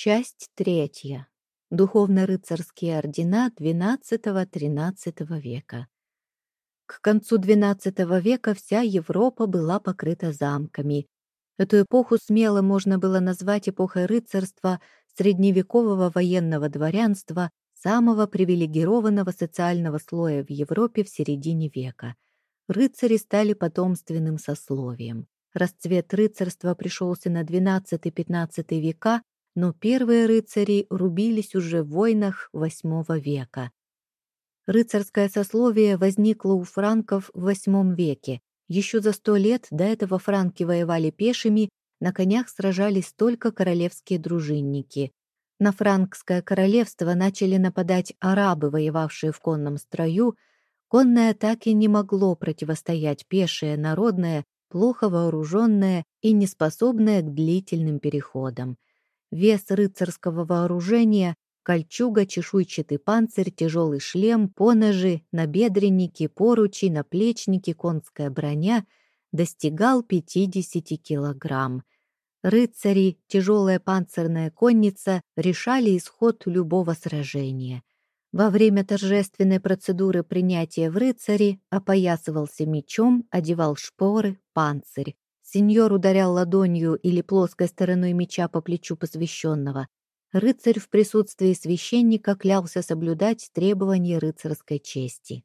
Часть третья. Духовно-рыцарские ордена XII-XIII века. К концу XII века вся Европа была покрыта замками. Эту эпоху смело можно было назвать эпохой рыцарства, средневекового военного дворянства, самого привилегированного социального слоя в Европе в середине века. Рыцари стали потомственным сословием. Расцвет рыцарства пришелся на XII-XV века, но первые рыцари рубились уже в войнах VIII века. Рыцарское сословие возникло у франков в VIII веке. Еще за сто лет до этого франки воевали пешими, на конях сражались только королевские дружинники. На франкское королевство начали нападать арабы, воевавшие в конном строю. Конное атаке не могло противостоять пешее, народное, плохо вооруженное и неспособное к длительным переходам. Вес рыцарского вооружения — кольчуга, чешуйчатый панцирь, тяжелый шлем, поножи, набедренники, поручи, наплечники, конская броня — достигал 50 килограмм. Рыцари, тяжелая панцирная конница решали исход любого сражения. Во время торжественной процедуры принятия в рыцари опоясывался мечом, одевал шпоры, панцирь. Сеньор ударял ладонью или плоской стороной меча по плечу посвященного. Рыцарь в присутствии священника клялся соблюдать требования рыцарской чести.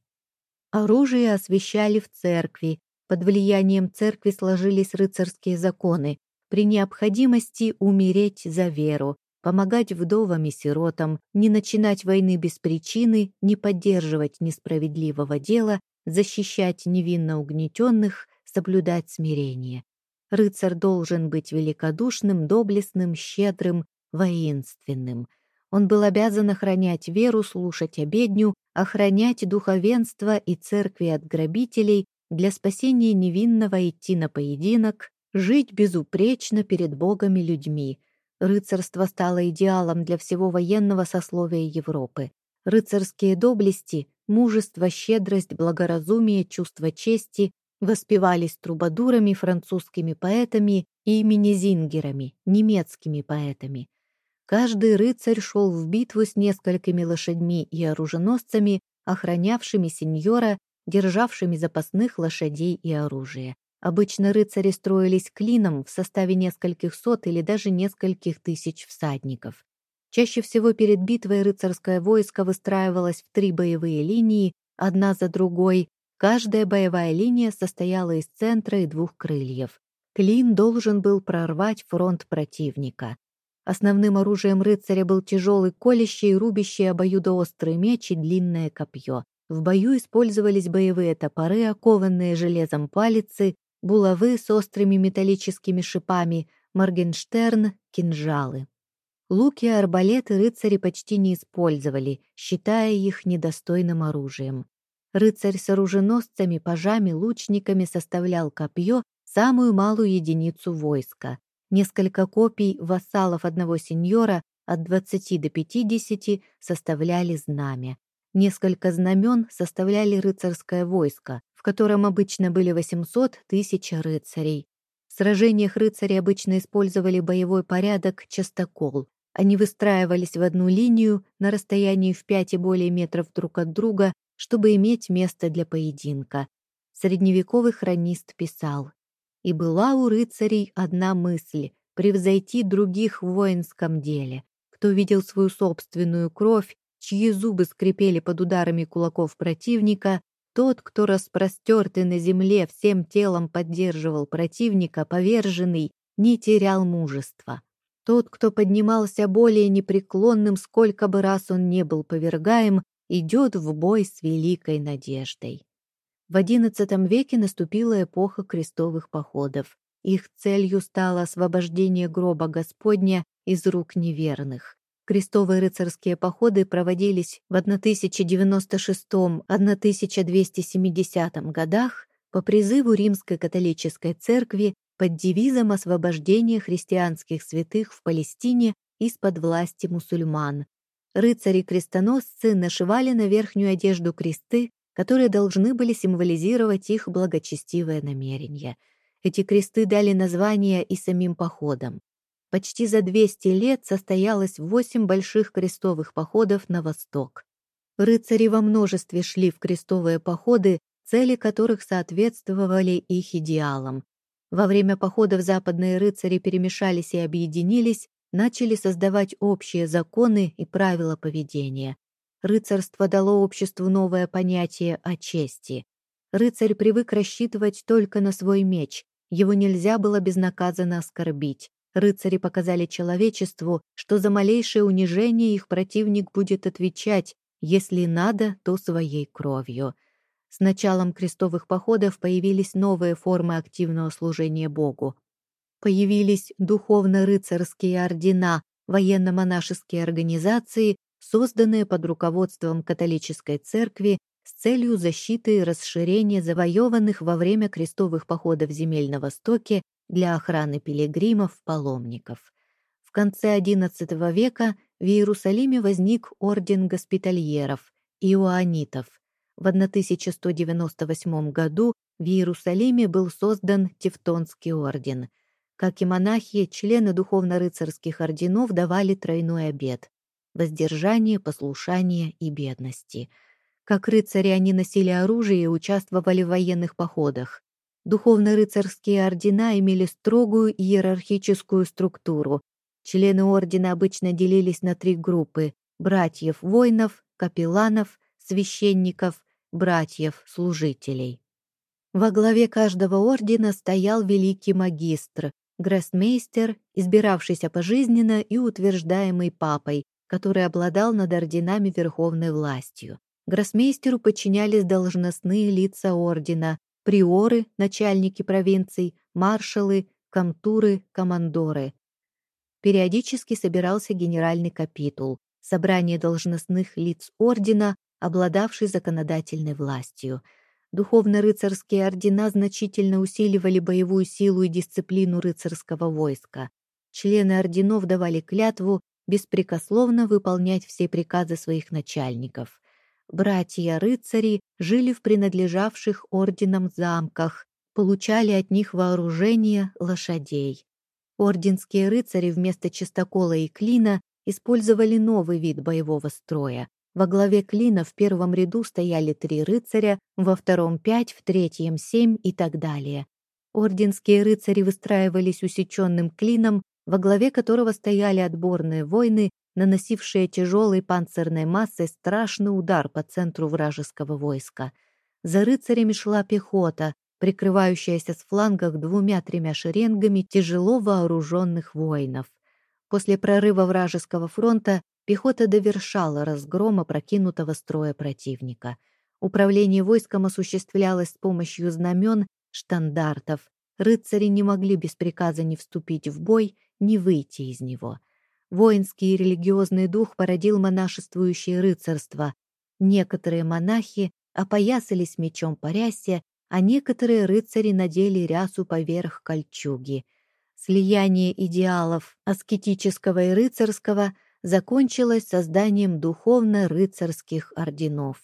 Оружие освящали в церкви. Под влиянием церкви сложились рыцарские законы. При необходимости умереть за веру, помогать вдовам и сиротам, не начинать войны без причины, не поддерживать несправедливого дела, защищать невинно угнетенных, соблюдать смирение. Рыцарь должен быть великодушным, доблестным, щедрым, воинственным. Он был обязан охранять веру, слушать обедню, охранять духовенство и церкви от грабителей, для спасения невинного идти на поединок, жить безупречно перед Богом и людьми. Рыцарство стало идеалом для всего военного сословия Европы. Рыцарские доблести, мужество, щедрость, благоразумие, чувство чести воспевались трубадурами, французскими поэтами и минезингерами, немецкими поэтами. Каждый рыцарь шел в битву с несколькими лошадьми и оруженосцами, охранявшими сеньора, державшими запасных лошадей и оружие. Обычно рыцари строились клином в составе нескольких сот или даже нескольких тысяч всадников. Чаще всего перед битвой рыцарское войско выстраивалось в три боевые линии, одна за другой, Каждая боевая линия состояла из центра и двух крыльев. Клин должен был прорвать фронт противника. Основным оружием рыцаря был тяжелый колющий и рубящий обоюдоострый меч и длинное копье. В бою использовались боевые топоры, окованные железом палицы, булавы с острыми металлическими шипами, моргенштерн, кинжалы. Луки и арбалеты рыцари почти не использовали, считая их недостойным оружием. Рыцарь с оруженосцами, пажами, лучниками составлял копье, самую малую единицу войска. Несколько копий вассалов одного сеньора от 20 до 50 составляли знамя. Несколько знамен составляли рыцарское войско, в котором обычно были 800 тысяч рыцарей. В сражениях рыцари обычно использовали боевой порядок частокол. Они выстраивались в одну линию на расстоянии в 5 и более метров друг от друга чтобы иметь место для поединка. Средневековый хронист писал, «И была у рыцарей одна мысль — превзойти других в воинском деле. Кто видел свою собственную кровь, чьи зубы скрипели под ударами кулаков противника, тот, кто распростертый на земле всем телом поддерживал противника, поверженный, не терял мужества. Тот, кто поднимался более непреклонным, сколько бы раз он не был повергаем, идет в бой с великой надеждой. В XI веке наступила эпоха крестовых походов. Их целью стало освобождение гроба Господня из рук неверных. Крестовые рыцарские походы проводились в 1096-1270 годах по призыву Римской католической церкви под девизом освобождения христианских святых в Палестине из-под власти мусульман, Рыцари-крестоносцы нашивали на верхнюю одежду кресты, которые должны были символизировать их благочестивое намерение. Эти кресты дали название и самим походам. почти за 200 лет состоялось восемь больших крестовых походов на восток. Рыцари во множестве шли в крестовые походы, цели которых соответствовали их идеалам. Во время походов западные рыцари перемешались и объединились, начали создавать общие законы и правила поведения. Рыцарство дало обществу новое понятие о чести. Рыцарь привык рассчитывать только на свой меч, его нельзя было безнаказанно оскорбить. Рыцари показали человечеству, что за малейшее унижение их противник будет отвечать, если надо, то своей кровью. С началом крестовых походов появились новые формы активного служения Богу. Появились духовно-рыцарские ордена, военно-монашеские организации, созданные под руководством католической церкви с целью защиты и расширения завоеванных во время крестовых походов земель на Востоке для охраны пилигримов-паломников. В конце XI века в Иерусалиме возник орден госпитальеров, иоанитов. В 1198 году в Иерусалиме был создан Тевтонский орден. Как и монахи, члены духовно-рыцарских орденов давали тройной обет воздержание, послушание и бедности. Как рыцари они носили оружие и участвовали в военных походах. Духовно-рыцарские ордена имели строгую иерархическую структуру. Члены ордена обычно делились на три группы – братьев-воинов, капелланов, священников, братьев-служителей. Во главе каждого ордена стоял великий магистр, гроссмейстер, избиравшийся пожизненно и утверждаемый папой, который обладал над орденами верховной властью. Гроссмейстеру подчинялись должностные лица ордена, приоры, начальники провинций, маршалы, комтуры, командоры. Периодически собирался генеральный капитул, собрание должностных лиц ордена, обладавший законодательной властью. Духовно-рыцарские ордена значительно усиливали боевую силу и дисциплину рыцарского войска. Члены орденов давали клятву беспрекословно выполнять все приказы своих начальников. Братья-рыцари жили в принадлежавших орденам замках, получали от них вооружение лошадей. Орденские рыцари вместо чистокола и клина использовали новый вид боевого строя. Во главе клина в первом ряду стояли три рыцаря, во втором — пять, в третьем — семь и так далее. Орденские рыцари выстраивались усеченным клином во главе которого стояли отборные воины, наносившие тяжелой панцирной массой страшный удар по центру вражеского войска. За рыцарями шла пехота, прикрывающаяся с флангов двумя-тремя шеренгами тяжело вооруженных воинов. После прорыва вражеского фронта пехота довершала разгром опрокинутого строя противника. Управление войском осуществлялось с помощью знамен, штандартов. Рыцари не могли без приказа не вступить в бой не выйти из него. Воинский и религиозный дух породил монашествующее рыцарство. Некоторые монахи опоясались мечом по рясе, а некоторые рыцари надели рясу поверх кольчуги. Слияние идеалов аскетического и рыцарского закончилось созданием духовно-рыцарских орденов.